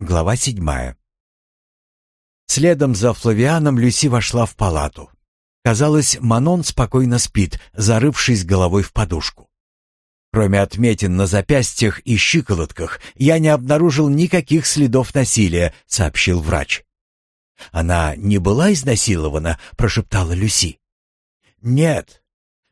Глава седьмая. Следом за Флавианом Люси вошла в палату. Казалось, Манон спокойно спит, зарывшись головой в подушку. Кроме отметин на запястьях и щиколотках, я не обнаружил никаких следов насилия, сообщил врач. Она не была изнасилована, прошептала Люси. Нет.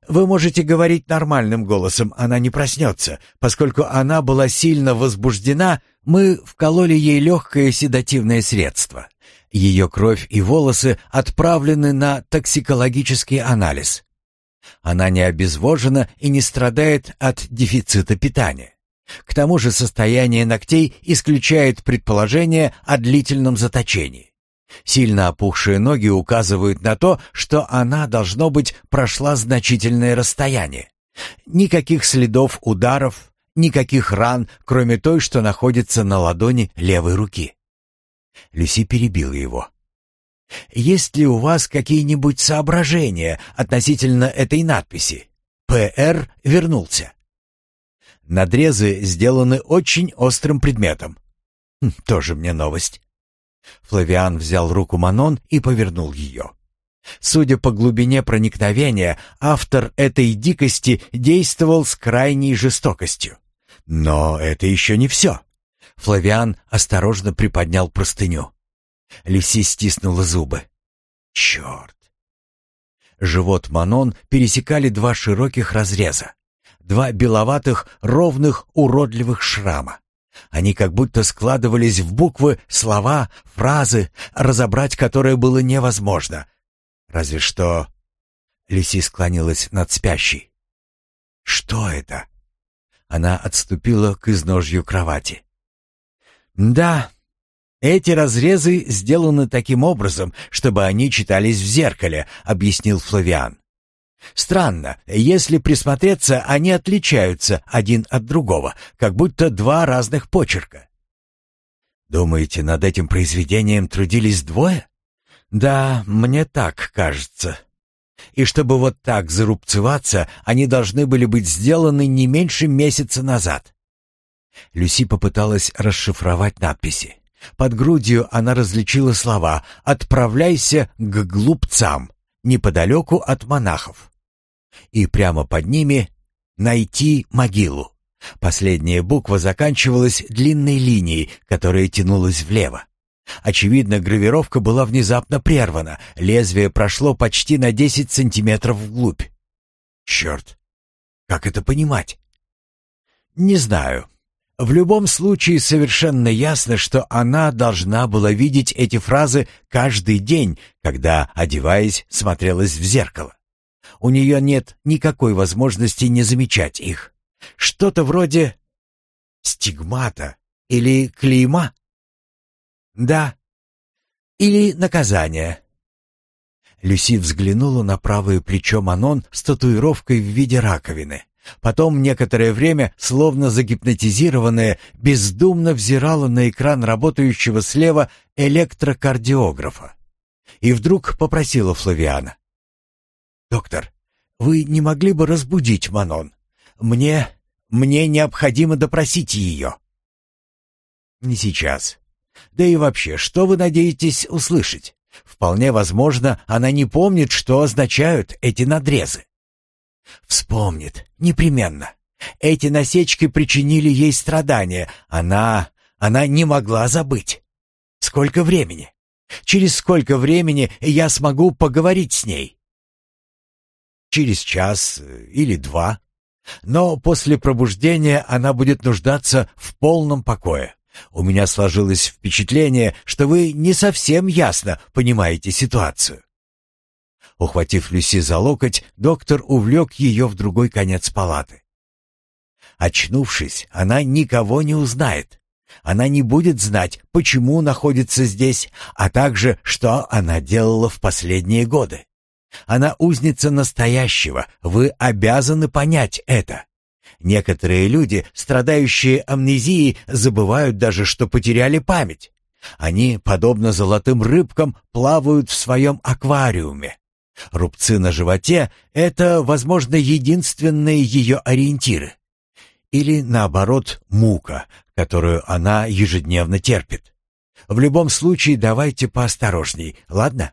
Вы можете говорить нормальным голосом, она не проснется. Поскольку она была сильно возбуждена, мы вкололи ей легкое седативное средство. Ее кровь и волосы отправлены на токсикологический анализ. Она не обезвожена и не страдает от дефицита питания. К тому же состояние ногтей исключает предположение о длительном заточении. Сильно опухшие ноги указывают на то, что она, должно быть, прошла значительное расстояние. Никаких следов ударов, никаких ран, кроме той, что находится на ладони левой руки. Люси перебила его. «Есть ли у вас какие-нибудь соображения относительно этой надписи? П.Р. вернулся». Надрезы сделаны очень острым предметом. Хм, тоже мне новость. Флавиан взял руку Манон и повернул ее. Судя по глубине проникновения, автор этой дикости действовал с крайней жестокостью. Но это еще не все. Флавиан осторожно приподнял простыню. Люси стиснула зубы. Черт! Живот Манон пересекали два широких разреза. Два беловатых, ровных, уродливых шрама. Они как будто складывались в буквы, слова, фразы, разобрать которые было невозможно. Разве что... Люси склонилась над спящей. «Что это?» Она отступила к изножью кровати. Да, эти разрезы сделаны таким образом, чтобы они читались в зеркале, объяснил Флавиан. Странно, если присмотреться, они отличаются один от другого, как будто два разных почерка. Думаете, над этим произведением трудились двое? Да, мне так кажется. И чтобы вот так зарубцеваться, они должны были быть сделаны не меньше месяца назад. Люси попыталась расшифровать надписи. Под грудью она различила слова «Отправляйся к глупцам» неподалеку от монахов. И прямо под ними «Найти могилу». Последняя буква заканчивалась длинной линией, которая тянулась влево. Очевидно, гравировка была внезапно прервана, лезвие прошло почти на 10 сантиметров вглубь. Черт! Как это понимать? Не знаю. В любом случае совершенно ясно, что она должна была видеть эти фразы каждый день, когда, одеваясь, смотрелась в зеркало. У нее нет никакой возможности не замечать их. Что-то вроде стигмата или клейма. Да. Или наказания. Люси взглянула на правое плечо Манон с татуировкой в виде раковины. Потом некоторое время, словно загипнотизированная, бездумно взирала на экран работающего слева электрокардиографа. И вдруг попросила Флавиана. «Доктор, вы не могли бы разбудить Манон? Мне... мне необходимо допросить ее». «Не сейчас. Да и вообще, что вы надеетесь услышать? Вполне возможно, она не помнит, что означают эти надрезы. Вспомнит, непременно. Эти насечки причинили ей страдания. Она... она не могла забыть. Сколько времени? Через сколько времени я смогу поговорить с ней? Через час или два. Но после пробуждения она будет нуждаться в полном покое. У меня сложилось впечатление, что вы не совсем ясно понимаете ситуацию. Ухватив Люси за локоть, доктор увлек ее в другой конец палаты. Очнувшись, она никого не узнает. Она не будет знать, почему находится здесь, а также, что она делала в последние годы. Она узница настоящего, вы обязаны понять это. Некоторые люди, страдающие амнезией, забывают даже, что потеряли память. Они, подобно золотым рыбкам, плавают в своем аквариуме. Рубцы на животе — это, возможно, единственные ее ориентиры. Или, наоборот, мука, которую она ежедневно терпит. В любом случае давайте поосторожней, ладно?»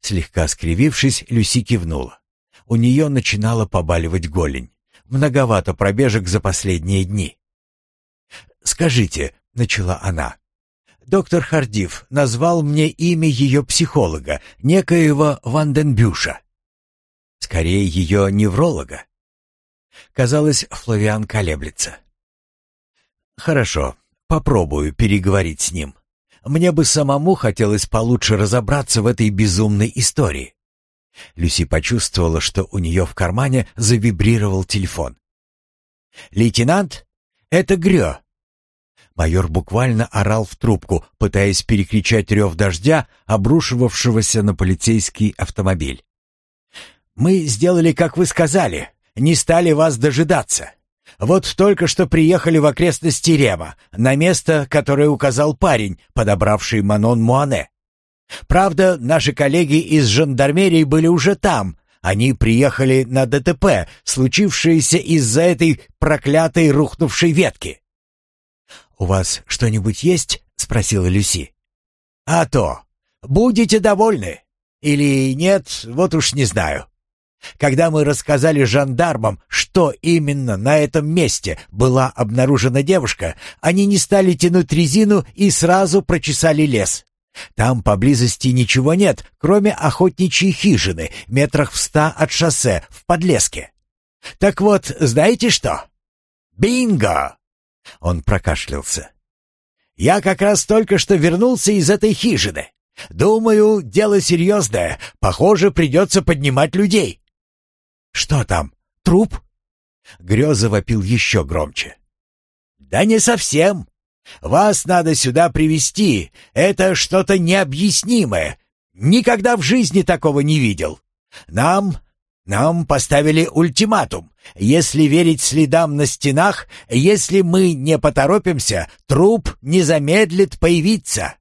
Слегка скривившись, Люси кивнула. У нее начинала побаливать голень. Многовато пробежек за последние дни. «Скажите», — начала она, — «доктор Хардив назвал мне имя ее психолога, некоего Ванденбюша. Скорее, ее невролога». Казалось, Флавиан колеблется. «Хорошо, попробую переговорить с ним. Мне бы самому хотелось получше разобраться в этой безумной истории. Люси почувствовала, что у нее в кармане завибрировал телефон. «Лейтенант, это Грё!» Майор буквально орал в трубку, пытаясь перекричать рев дождя, обрушивавшегося на полицейский автомобиль. «Мы сделали, как вы сказали, не стали вас дожидаться. Вот только что приехали в окрестности Рема, на место, которое указал парень, подобравший Манон Муане. Правда, наши коллеги из жандармерии были уже там. Они приехали на ДТП, случившееся из-за этой проклятой рухнувшей ветки. «У вас что-нибудь есть?» — спросила Люси. «А то. Будете довольны. Или нет, вот уж не знаю. Когда мы рассказали жандармам, что именно на этом месте была обнаружена девушка, они не стали тянуть резину и сразу прочесали лес. Там поблизости ничего нет, кроме охотничьей хижины, метрах в ста от шоссе, в подлеске. Так вот, знаете что? Бинго! Он прокашлялся. Я как раз только что вернулся из этой хижины. Думаю, дело серьезное. Похоже, придется поднимать людей. Что там? Труп? Греза вопил еще громче. Да не совсем. Вас надо сюда привести. Это что-то необъяснимое. Никогда в жизни такого не видел. Нам нам поставили ультиматум. Если верить следам на стенах, если мы не поторопимся, труп не замедлит появиться.